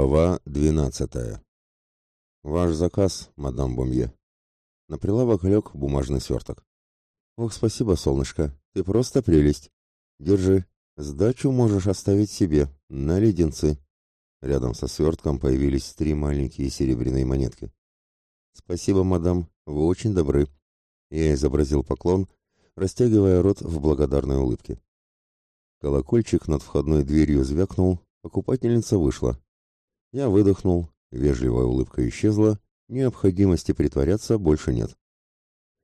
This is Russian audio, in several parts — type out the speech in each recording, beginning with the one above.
Глава двенадцатая. Ваш заказ, мадам Бомье. На прилавок лег бумажный сверток. Ох, спасибо, солнышко, ты просто прелесть. Держи, сдачу можешь оставить себе, на леденцы. Рядом со свертком появились три маленькие серебряные монетки. Спасибо, мадам, вы очень добры. Я изобразил поклон, растягивая рот в благодарной улыбке. Колокольчик над входной дверью звякнул, покупательница вышла. Я выдохнул, вежливая улыбка исчезла, необходимости притворяться больше нет.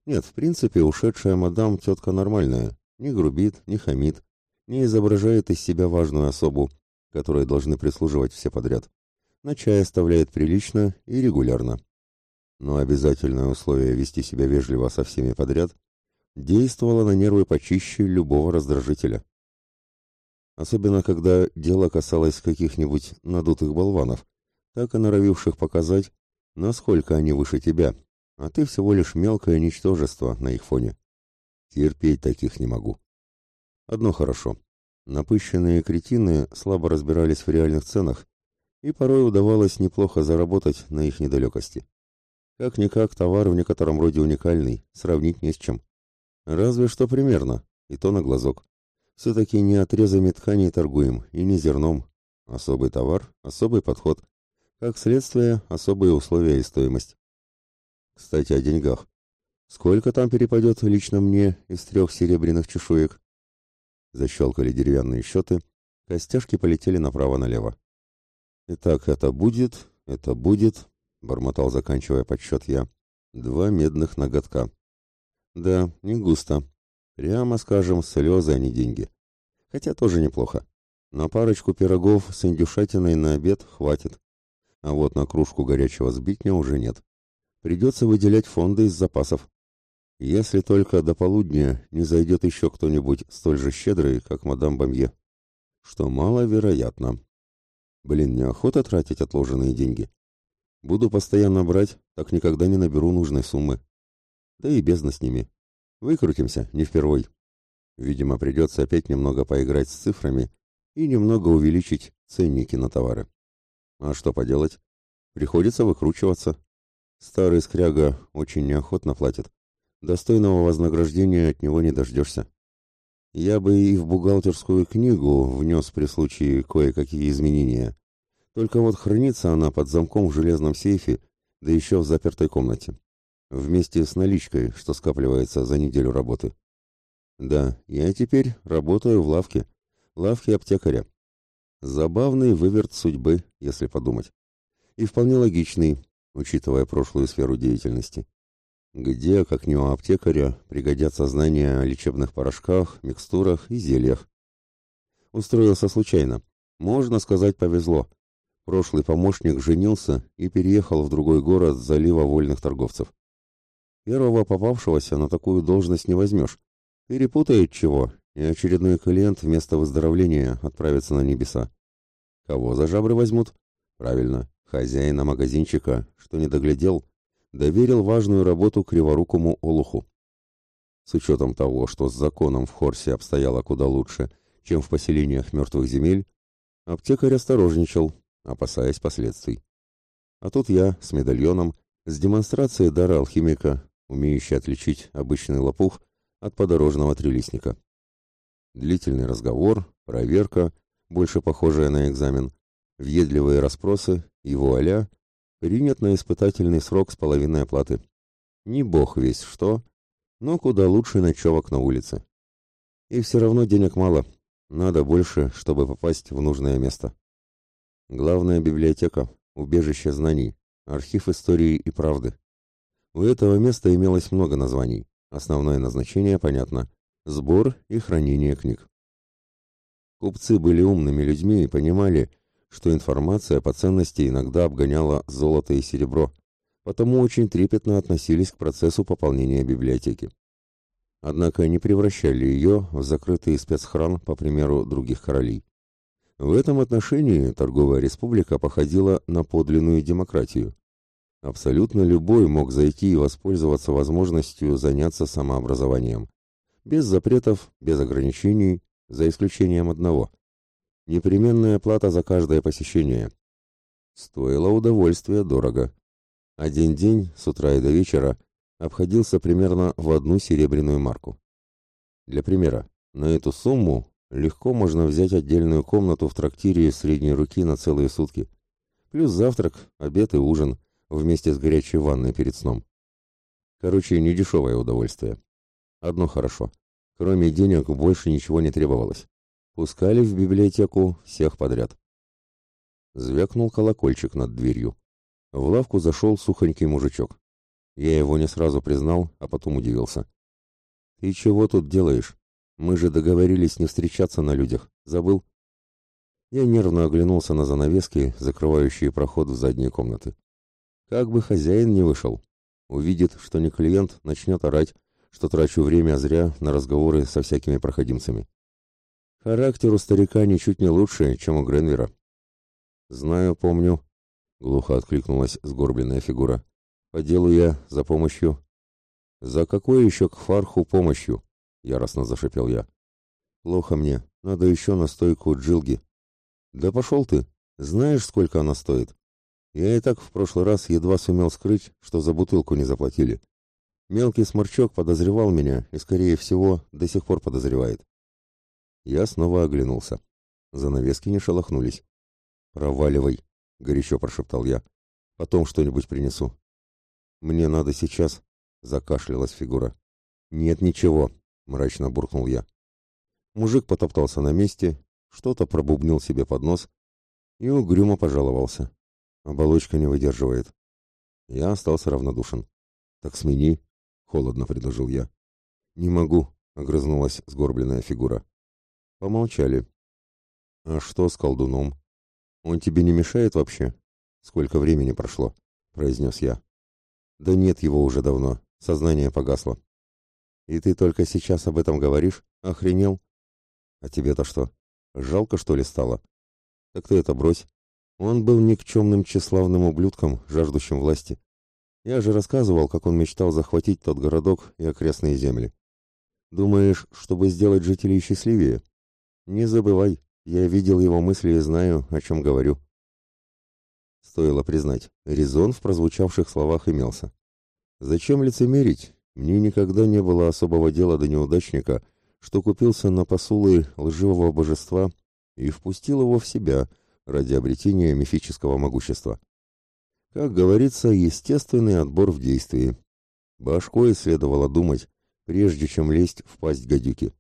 Нет, в принципе, ушедшая мадам тетка нормальная, не грубит, не хамит, не изображает из себя важную особу, которой должны прислуживать все подряд. На чай оставляет прилично и регулярно. Но обязательное условие вести себя вежливо со всеми подряд действовало на нервы почище любого раздражителя особенно когда дело касалось каких-нибудь надутых болванов, так и норовивших показать, насколько они выше тебя, а ты всего лишь мелкое ничтожество на их фоне. Терпеть таких не могу. Одно хорошо. Напыщенные кретины слабо разбирались в реальных ценах, и порой удавалось неплохо заработать на их недалекости. Как-никак товар в некотором роде уникальный, сравнить не с чем. Разве что примерно, и то на глазок. Все-таки не отрезами тканей торгуем и не зерном. Особый товар, особый подход. Как следствие, особые условия и стоимость. Кстати, о деньгах. Сколько там перепадет лично мне из трех серебряных чешуек? Защелкали деревянные счеты, костяшки полетели направо-налево. Итак, это будет, это будет, бормотал, заканчивая подсчет я. Два медных ноготка. Да, не густо. Прямо скажем, слезы, а не деньги. Хотя тоже неплохо. На парочку пирогов с индюшатиной на обед хватит. А вот на кружку горячего сбитня уже нет. Придется выделять фонды из запасов. Если только до полудня не зайдет еще кто-нибудь столь же щедрый, как мадам Бомье. Что маловероятно. Блин, неохота тратить отложенные деньги. Буду постоянно брать, так никогда не наберу нужной суммы. Да и бездна с ними. Выкрутимся, не впервой. Видимо, придется опять немного поиграть с цифрами и немного увеличить ценники на товары. А что поделать? Приходится выкручиваться. Старый скряга очень неохотно платит. Достойного вознаграждения от него не дождешься. Я бы и в бухгалтерскую книгу внес при случае кое-какие изменения. Только вот хранится она под замком в железном сейфе, да еще в запертой комнате вместе с наличкой, что скапливается за неделю работы. Да, я теперь работаю в лавке, лавке аптекаря. Забавный выверт судьбы, если подумать. И вполне логичный, учитывая прошлую сферу деятельности. Где, как не у аптекаря, пригодятся знания о лечебных порошках, микстурах и зельях. Устроился случайно. Можно сказать, повезло. Прошлый помощник женился и переехал в другой город залива вольных торговцев. Первого попавшегося на такую должность не возьмешь. Перепутает чего, и очередной клиент вместо выздоровления отправится на небеса. Кого за жабры возьмут? Правильно, хозяина магазинчика, что не доглядел, доверил важную работу криворукому олуху. С учетом того, что с законом в Хорсе обстояло куда лучше, чем в поселениях мертвых земель, аптекарь осторожничал, опасаясь последствий. А тут я, с медальоном, с демонстрацией дара алхимика, умеющий отличить обычный лопух от подорожного трилистника. Длительный разговор, проверка, больше похожая на экзамен, въедливые расспросы и вуаля, принят на испытательный срок с половиной оплаты. Не бог весь что, но куда лучше ночевок на улице. И все равно денег мало, надо больше, чтобы попасть в нужное место. Главная библиотека, убежище знаний, архив истории и правды. У этого места имелось много названий. Основное назначение понятно – сбор и хранение книг. Купцы были умными людьми и понимали, что информация по ценности иногда обгоняла золото и серебро, потому очень трепетно относились к процессу пополнения библиотеки. Однако не превращали ее в закрытый спецхран, по примеру других королей. В этом отношении торговая республика походила на подлинную демократию. Абсолютно любой мог зайти и воспользоваться возможностью заняться самообразованием. Без запретов, без ограничений, за исключением одного. Непременная плата за каждое посещение. Стоило удовольствие дорого. Один день, с утра и до вечера, обходился примерно в одну серебряную марку. Для примера, на эту сумму легко можно взять отдельную комнату в трактире средней руки на целые сутки, плюс завтрак, обед и ужин, вместе с горячей ванной перед сном. Короче, недешевое удовольствие. Одно хорошо. Кроме денег больше ничего не требовалось. Пускали в библиотеку всех подряд. Звякнул колокольчик над дверью. В лавку зашел сухонький мужичок. Я его не сразу признал, а потом удивился. «Ты чего тут делаешь? Мы же договорились не встречаться на людях. Забыл?» Я нервно оглянулся на занавески, закрывающие проход в задние комнаты. Как бы хозяин не вышел. Увидит, что не клиент, начнет орать, что трачу время зря на разговоры со всякими проходимцами. Характер у старика ничуть не лучше, чем у Гренвера. «Знаю, помню», — глухо откликнулась сгорбленная фигура. «По делу я за помощью». «За какой еще к фарху помощью?» — яростно зашипел я. «Плохо мне. Надо еще настойку джилги». «Да пошел ты. Знаешь, сколько она стоит?» Я и так в прошлый раз едва сумел скрыть, что за бутылку не заплатили. Мелкий сморчок подозревал меня и, скорее всего, до сих пор подозревает. Я снова оглянулся. Занавески не шелохнулись. «Проваливай», — горячо прошептал я. «Потом что-нибудь принесу». «Мне надо сейчас», — закашлялась фигура. «Нет ничего», — мрачно буркнул я. Мужик потоптался на месте, что-то пробубнил себе под нос и угрюмо пожаловался. Оболочка не выдерживает. Я остался равнодушен. Так смени, холодно предложил я. Не могу, огрызнулась сгорбленная фигура. Помолчали. А что с колдуном? Он тебе не мешает вообще? Сколько времени прошло? произнес я. Да нет его уже давно. Сознание погасло. И ты только сейчас об этом говоришь? Охренел? А тебе-то что? Жалко, что ли, стало? Так ты это брось. Он был никчемным тщеславным ублюдком, жаждущим власти. Я же рассказывал, как он мечтал захватить тот городок и окрестные земли. Думаешь, чтобы сделать жителей счастливее? Не забывай, я видел его мысли и знаю, о чем говорю. Стоило признать, резон в прозвучавших словах имелся. Зачем лицемерить? Мне никогда не было особого дела до неудачника, что купился на посулы лживого божества и впустил его в себя — ради обретения мифического могущества. Как говорится, естественный отбор в действии. Башкой следовало думать, прежде чем лезть в пасть гадюки.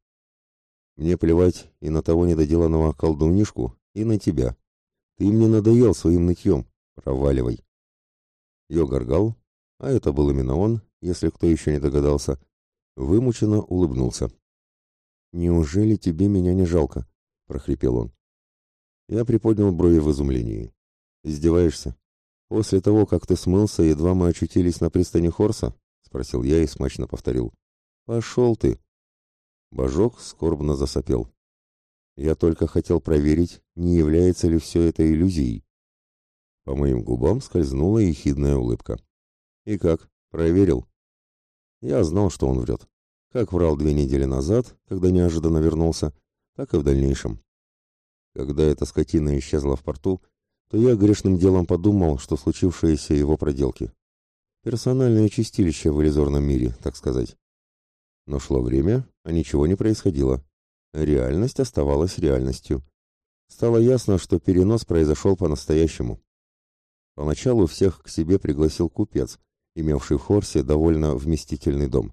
Мне плевать и на того недоделанного колдунишку, и на тебя. Ты мне надоел своим нытьем. Проваливай. Йогаргал, а это был именно он, если кто еще не догадался, вымученно улыбнулся. «Неужели тебе меня не жалко?» — прохрипел он. Я приподнял брови в изумлении. «Издеваешься? После того, как ты смылся, едва мы очутились на пристани Хорса?» — спросил я и смачно повторил. «Пошел ты!» Божок скорбно засопел. «Я только хотел проверить, не является ли все это иллюзией». По моим губам скользнула ехидная улыбка. «И как? Проверил?» Я знал, что он врет. Как врал две недели назад, когда неожиданно вернулся, так и в дальнейшем. Когда эта скотина исчезла в порту, то я грешным делом подумал, что случившееся его проделки. Персональное чистилище в иллюзорном мире, так сказать. Но шло время, а ничего не происходило. Реальность оставалась реальностью. Стало ясно, что перенос произошел по-настоящему. Поначалу всех к себе пригласил купец, имевший в Хорсе довольно вместительный дом.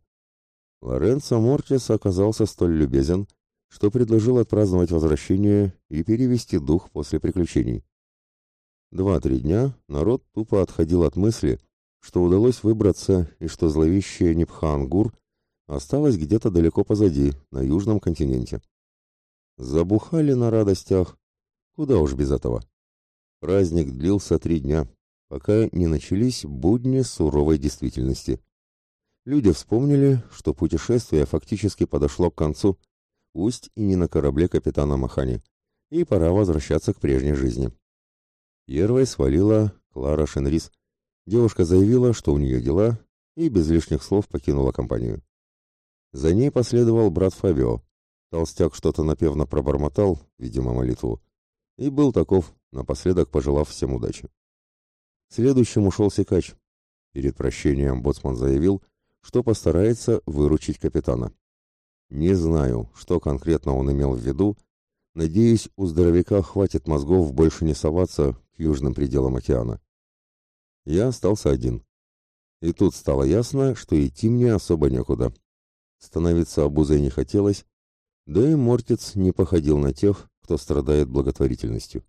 Лоренцо Мортис оказался столь любезен, что предложил отпраздновать возвращение и перевести дух после приключений. Два-три дня народ тупо отходил от мысли, что удалось выбраться и что зловещая Непхангур осталась где-то далеко позади, на южном континенте. Забухали на радостях, куда уж без этого. Праздник длился три дня, пока не начались будни суровой действительности. Люди вспомнили, что путешествие фактически подошло к концу – пусть и не на корабле капитана Махани, и пора возвращаться к прежней жизни. Первой свалила Клара Шенрис. Девушка заявила, что у нее дела, и без лишних слов покинула компанию. За ней последовал брат Фабио. Толстяк что-то напевно пробормотал, видимо, молитву, и был таков, напоследок пожелав всем удачи. Следующим ушел Секач. Перед прощением боцман заявил, что постарается выручить капитана. Не знаю, что конкретно он имел в виду, надеюсь, у здоровяка хватит мозгов больше не соваться к южным пределам океана. Я остался один. И тут стало ясно, что идти мне особо некуда. Становиться обузой не хотелось, да и Мортиц не походил на тех, кто страдает благотворительностью.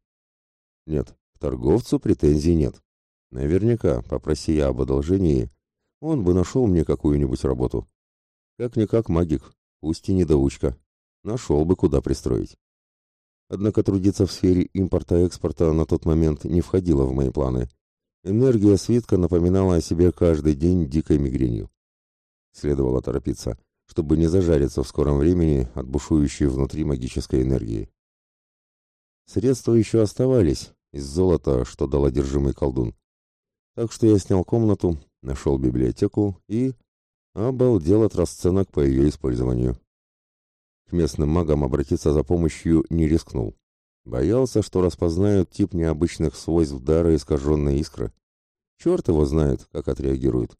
Нет, к торговцу претензий нет. Наверняка, попроси я об одолжении, он бы нашел мне какую-нибудь работу. Как-никак магик, пусть и недоучка. Нашел бы, куда пристроить. Однако трудиться в сфере импорта-экспорта на тот момент не входило в мои планы. Энергия свитка напоминала о себе каждый день дикой мигренью. Следовало торопиться, чтобы не зажариться в скором времени от бушующей внутри магической энергии. Средства еще оставались из золота, что дал одержимый колдун. Так что я снял комнату, нашел библиотеку и... обалдел от расценок по ее использованию. К местным магам обратиться за помощью не рискнул. Боялся, что распознают тип необычных свойств дара искаженной искры. Черт его знает, как отреагируют.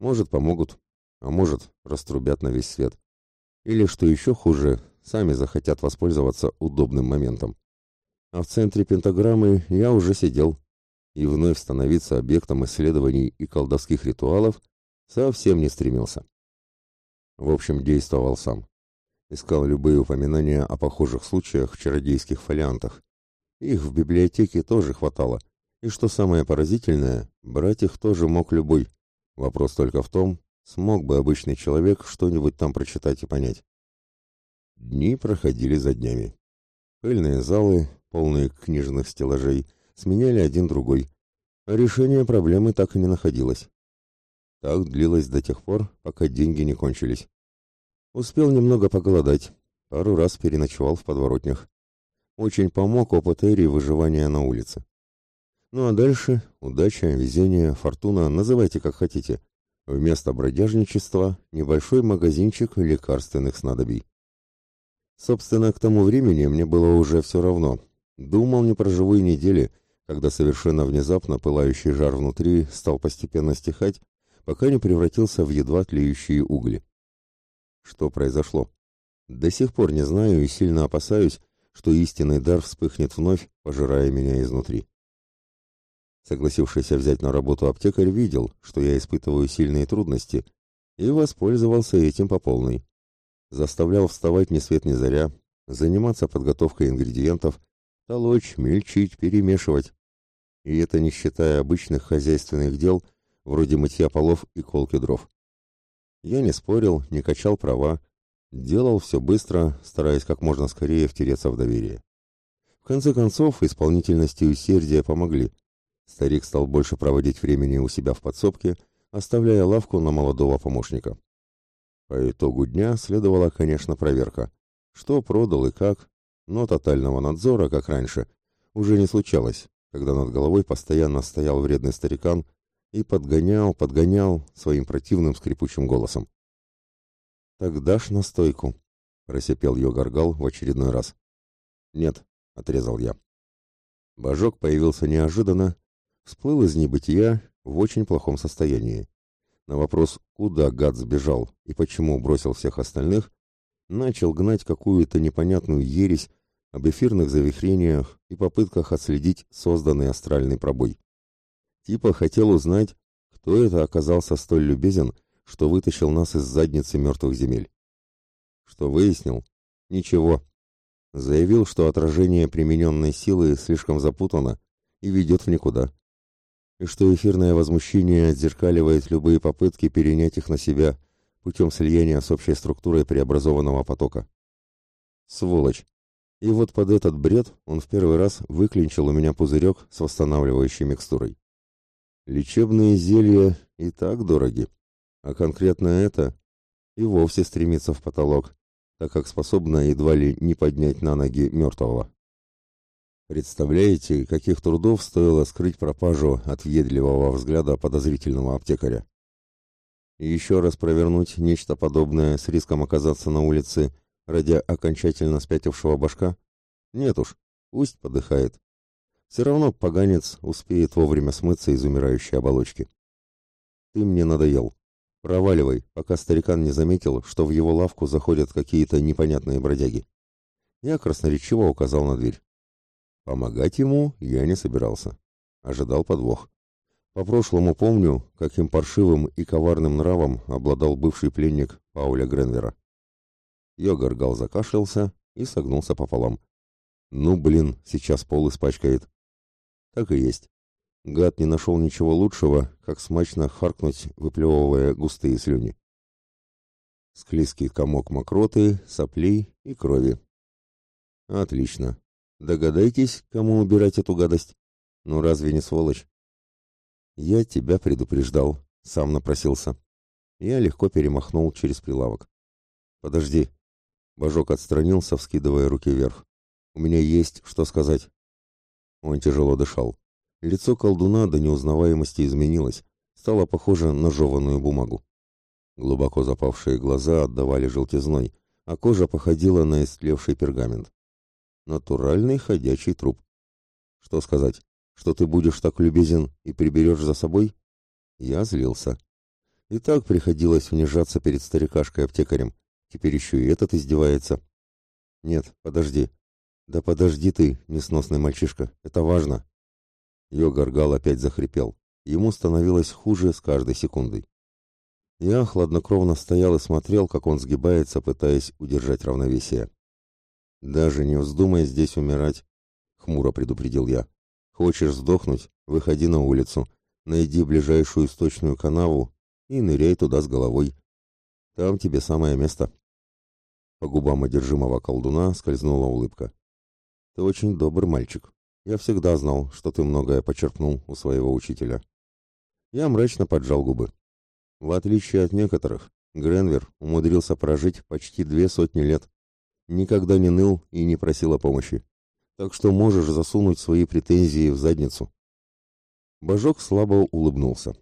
Может, помогут, а может, раструбят на весь свет. Или, что еще хуже, сами захотят воспользоваться удобным моментом. А в центре пентаграммы я уже сидел, и вновь становиться объектом исследований и колдовских ритуалов совсем не стремился. В общем, действовал сам. Искал любые упоминания о похожих случаях в чародейских фолиантах. Их в библиотеке тоже хватало. И что самое поразительное, брать их тоже мог любой. Вопрос только в том, смог бы обычный человек что-нибудь там прочитать и понять. Дни проходили за днями. Пыльные залы, полные книжных стеллажей, сменяли один другой, а решение проблемы так и не находилось. Так длилось до тех пор, пока деньги не кончились. Успел немного поголодать, пару раз переночевал в подворотнях. Очень помог опыт Эри выживания на улице. Ну а дальше удача, везение, фортуна, называйте как хотите. Вместо бродяжничества небольшой магазинчик лекарственных снадобий. Собственно, к тому времени мне было уже все равно. Думал не про живые недели, когда совершенно внезапно пылающий жар внутри стал постепенно стихать, пока не превратился в едва тлеющие угли. Что произошло? До сих пор не знаю и сильно опасаюсь, что истинный дар вспыхнет вновь, пожирая меня изнутри. Согласившийся взять на работу аптекарь видел, что я испытываю сильные трудности, и воспользовался этим по полной. Заставлял вставать ни свет ни заря, заниматься подготовкой ингредиентов, толочь, мельчить, перемешивать. И это не считая обычных хозяйственных дел, вроде мытья полов и колки дров. Я не спорил, не качал права, делал все быстро, стараясь как можно скорее втереться в доверие. В конце концов, исполнительность и усердие помогли. Старик стал больше проводить времени у себя в подсобке, оставляя лавку на молодого помощника. По итогу дня следовала, конечно, проверка. Что продал и как, но тотального надзора, как раньше, уже не случалось, когда над головой постоянно стоял вредный старикан и подгонял, подгонял своим противным скрипучим голосом. «Так дашь настойку?» — просипел Йогаргал в очередной раз. «Нет», — отрезал я. Божок появился неожиданно, всплыл из небытия в очень плохом состоянии. На вопрос, куда гад сбежал и почему бросил всех остальных, начал гнать какую-то непонятную ересь об эфирных завихрениях и попытках отследить созданный астральный пробой. Типа хотел узнать, кто это оказался столь любезен, что вытащил нас из задницы мертвых земель. Что выяснил? Ничего. Заявил, что отражение примененной силы слишком запутано и ведет в никуда. И что эфирное возмущение отзеркаливает любые попытки перенять их на себя – путем слияния с общей структурой преобразованного потока. Сволочь! И вот под этот бред он в первый раз выклинчил у меня пузырек с восстанавливающей микстурой. Лечебные зелья и так дороги, а конкретно это и вовсе стремится в потолок, так как способна едва ли не поднять на ноги мертвого. Представляете, каких трудов стоило скрыть пропажу от въедливого взгляда подозрительного аптекаря? и еще раз провернуть нечто подобное с риском оказаться на улице ради окончательно спятившего башка? Нет уж, пусть подыхает. Все равно поганец успеет вовремя смыться из умирающей оболочки. Ты мне надоел. Проваливай, пока старикан не заметил, что в его лавку заходят какие-то непонятные бродяги. Я красноречиво указал на дверь. Помогать ему я не собирался. Ожидал подвох. По-прошлому помню, каким паршивым и коварным нравом обладал бывший пленник Пауля Гренвера. Йогаргал закашлялся и согнулся пополам. Ну, блин, сейчас пол испачкает. Так и есть. Гад не нашел ничего лучшего, как смачно харкнуть, выплевывая густые слюни. Склизкий комок мокроты, соплей и крови. Отлично. Догадайтесь, кому убирать эту гадость? Ну разве не сволочь? Я тебя предупреждал, сам напросился. Я легко перемахнул через прилавок. Подожди, Божок отстранился, вскидывая руки вверх. «У меня есть что сказать». Он тяжело дышал. Лицо колдуна до неузнаваемости изменилось, стало похоже на жеванную бумагу. Глубоко запавшие глаза отдавали желтизной, а кожа походила на истлевший пергамент. Натуральный ходячий труп. Что сказать? Что ты будешь так любезен и приберешь за собой? Я злился. И так приходилось унижаться перед старикашкой-аптекарем, Теперь еще и этот издевается. Нет, подожди. Да подожди ты, несносный мальчишка, это важно. Йогаргал опять захрипел. Ему становилось хуже с каждой секундой. Я хладнокровно стоял и смотрел, как он сгибается, пытаясь удержать равновесие. «Даже не вздумай здесь умирать», — хмуро предупредил я. «Хочешь сдохнуть? Выходи на улицу, найди ближайшую источную канаву и ныряй туда с головой. Там тебе самое место». По губам одержимого колдуна скользнула улыбка. «Ты очень добрый мальчик. Я всегда знал, что ты многое почерпнул у своего учителя». Я мрачно поджал губы. В отличие от некоторых, Гренвер умудрился прожить почти две сотни лет. Никогда не ныл и не просил о помощи. Так что можешь засунуть свои претензии в задницу. Божок слабо улыбнулся.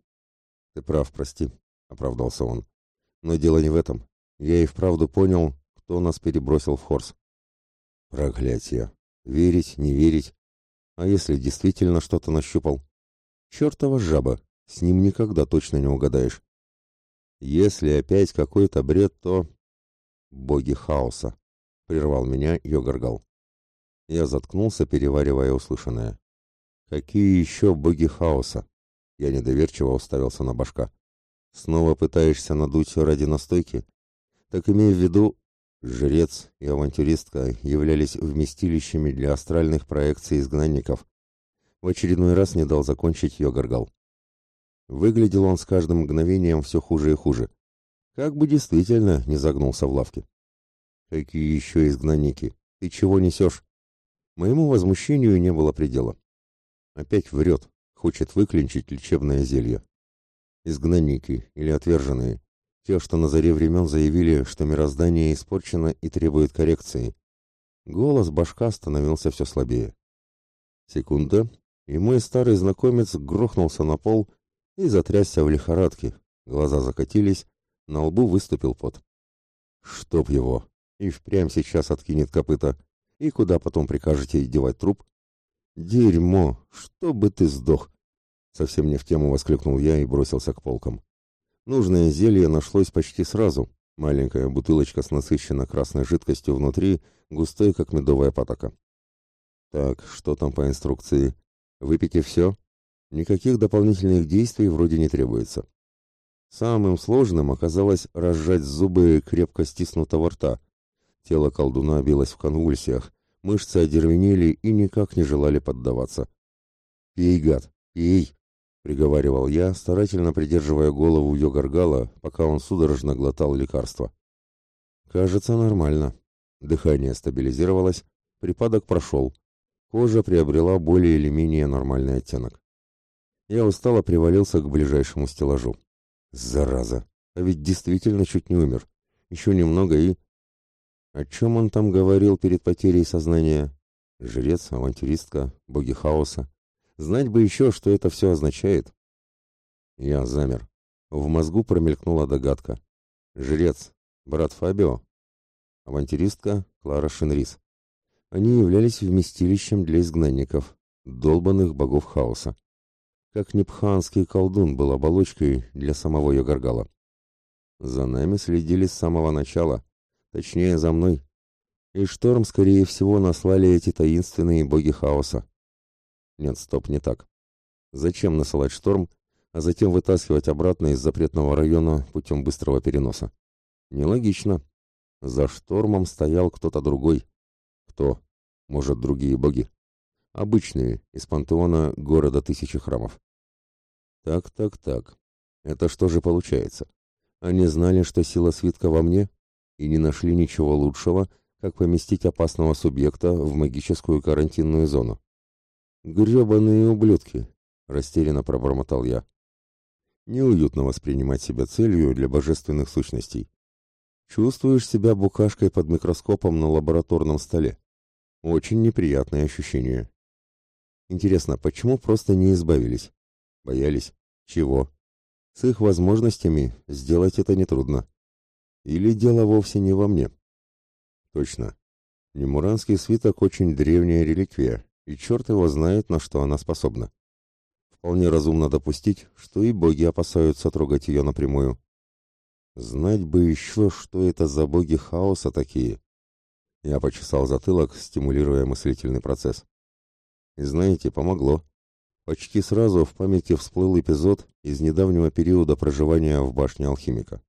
«Ты прав, прости», — оправдался он. «Но дело не в этом. Я и вправду понял, кто нас перебросил в Хорс. Проклятие. Верить, не верить. А если действительно что-то нащупал? Чертова жаба. С ним никогда точно не угадаешь. Если опять какой-то бред, то... Боги хаоса. Прервал меня Йогаргал. Я заткнулся, переваривая услышанное. Какие еще боги хаоса? Я недоверчиво уставился на башка. Снова пытаешься надуть ради настойки? Так имей в виду, Жрец и авантюристка являлись вместилищами для астральных проекций изгнанников. В очередной раз не дал закончить Йогаргал. Выглядел он с каждым мгновением все хуже и хуже. Как бы действительно не загнулся в лавке. Какие еще изгнанники? Ты чего несешь? Моему возмущению не было предела. Опять врет, хочет выклинчить лечебное зелье. Изгнанники или отверженные. Те, что на заре времен заявили, что мироздание испорчено и требует коррекции. Голос башка становился все слабее. Секунда, и мой старый знакомец грохнулся на пол и затрясся в лихорадке. Глаза закатились, на лбу выступил пот. Чтоб его! И впрямь сейчас откинет копыта. И куда потом прикажете девать труп? Дерьмо! Чтобы ты сдох! Совсем не в тему воскликнул я и бросился к полкам. Нужное зелье нашлось почти сразу. Маленькая бутылочка с насыщенно красной жидкостью внутри, густой, как медовая патока. Так, что там по инструкции? Выпейте все? Никаких дополнительных действий вроде не требуется. Самым сложным оказалось разжать зубы крепко стиснутого рта. Тело колдуна билось в конвульсиях, мышцы одервенели и никак не желали поддаваться. «Пей, гад, пей!» — приговаривал я, старательно придерживая голову Йогаргала, пока он судорожно глотал лекарство. «Кажется, нормально». Дыхание стабилизировалось, припадок прошел. Кожа приобрела более или менее нормальный оттенок. Я устало привалился к ближайшему стеллажу. Зараза! А ведь действительно чуть не умер. Еще немного и... О чем он там говорил перед потерей сознания? Жрец, авантюристка, боги хаоса. Знать бы еще, что это все означает. Я замер. В мозгу промелькнула догадка. Жрец, брат Фабио, авантюристка Клара Шинрис. Они являлись вместилищем для изгнанников. долбанных богов хаоса. Как непханский колдун был оболочкой для самого Йогаргала. За нами следили с самого начала, точнее за мной. И шторм, скорее всего, наслали эти таинственные боги хаоса. Нет, стоп, не так. Зачем насылать шторм, а затем вытаскивать обратно из запретного района путем быстрого переноса? Нелогично. За штормом стоял кто-то другой. Кто? Может, другие боги? Обычные, из пантеона города тысячи храмов. Так, так, так. Это что же получается? Они знали, что сила свитка во мне, и не нашли ничего лучшего, как поместить опасного субъекта в магическую карантинную зону. «Гребаные ублюдки!» — растерянно пробормотал я. Неуютно воспринимать себя целью для божественных сущностей. Чувствуешь себя букашкой под микроскопом на лабораторном столе. Очень неприятное ощущение. Интересно, почему просто не избавились? Боялись? Чего? С их возможностями сделать это нетрудно. Или дело вовсе не во мне? Точно. Немуранский свиток очень древняя реликвия, и черт его знает, на что она способна. Вполне разумно допустить, что и боги опасаются трогать ее напрямую. Знать бы еще, что это за боги хаоса такие. Я почесал затылок, стимулируя мыслительный процесс. И знаете, помогло. Почти сразу в памяти всплыл эпизод из недавнего периода проживания в башне алхимика.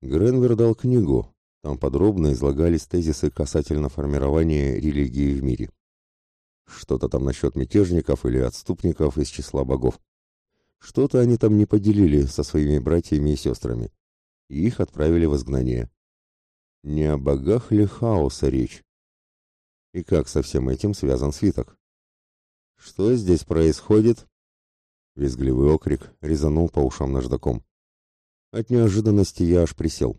Гренвер дал книгу, там подробно излагались тезисы касательно формирования религии в мире. Что-то там насчет мятежников или отступников из числа богов. Что-то они там не поделили со своими братьями и сестрами. И их отправили в изгнание. Не о богах ли хаоса речь? И как со всем этим связан свиток? «Что здесь происходит?» Визгливый окрик резанул по ушам наждаком. От неожиданности я аж присел.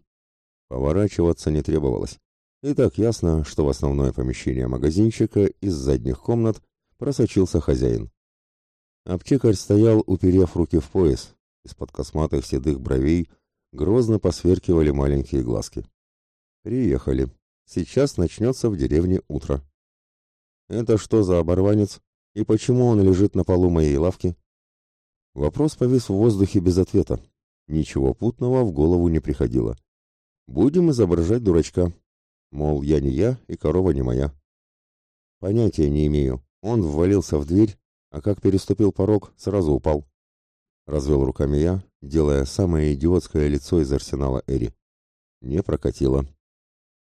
Поворачиваться не требовалось. И так ясно, что в основное помещение магазинчика из задних комнат просочился хозяин. Аптекарь стоял, уперев руки в пояс. Из-под косматых седых бровей грозно посверкивали маленькие глазки. «Приехали. Сейчас начнется в деревне утро». «Это что за оборванец?» И почему он лежит на полу моей лавки? Вопрос повис в воздухе без ответа. Ничего путного в голову не приходило. Будем изображать дурачка. Мол, я не я, и корова не моя. Понятия не имею. Он ввалился в дверь, а как переступил порог, сразу упал. Развел руками я, делая самое идиотское лицо из арсенала Эри. Не прокатило.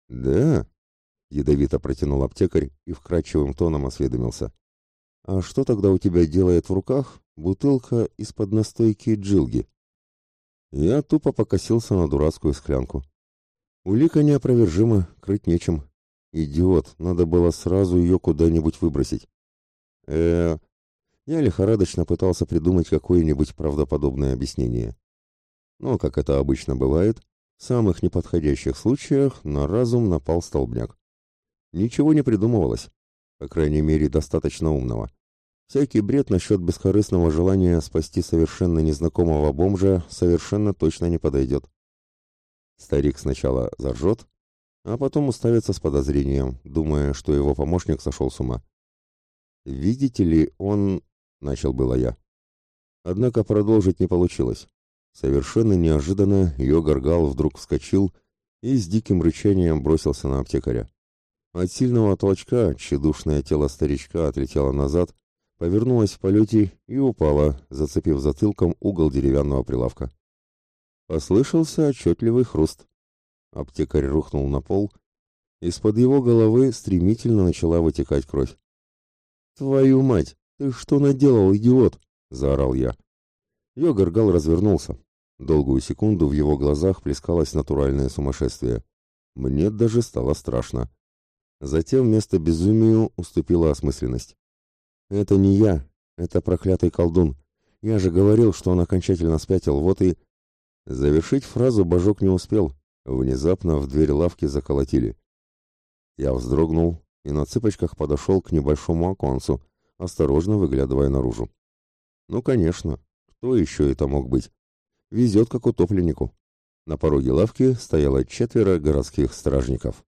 «Да?» — ядовито протянул аптекарь и вкрадчивым тоном осведомился. А что тогда у тебя делает в руках бутылка из-под настойки джилги? Я тупо покосился на дурацкую склянку. Улика неопровержима, крыть нечем. Идиот, надо было сразу ее куда-нибудь выбросить. э Я лихорадочно пытался придумать какое-нибудь правдоподобное объяснение. Но, как это обычно бывает, в самых неподходящих случаях на разум напал столбняк. Ничего не придумывалось, по крайней мере, достаточно умного. Всякий бред насчет бескорыстного желания спасти совершенно незнакомого бомжа совершенно точно не подойдет. Старик сначала заржет, а потом уставится с подозрением, думая, что его помощник сошел с ума. «Видите ли, он...» — начал было я. Однако продолжить не получилось. Совершенно неожиданно ее горгал вдруг вскочил и с диким рычанием бросился на аптекаря. От сильного толчка тщедушное тело старичка отлетело назад, повернулась в полете и упала, зацепив затылком угол деревянного прилавка. Послышался отчетливый хруст. Аптекарь рухнул на пол. Из-под его головы стремительно начала вытекать кровь. «Твою мать! Ты что наделал, идиот?» — заорал я. Йогаргал развернулся. Долгую секунду в его глазах плескалось натуральное сумасшествие. Мне даже стало страшно. Затем вместо безумию уступила осмысленность. Это не я, это проклятый колдун. Я же говорил, что он окончательно спятил, вот и... Завершить фразу Божок не успел. Внезапно в дверь лавки заколотили. Я вздрогнул и на цыпочках подошел к небольшому оконцу, осторожно выглядывая наружу. Ну, конечно, кто еще это мог быть? Везет, как утопленнику. На пороге лавки стояло четверо городских стражников.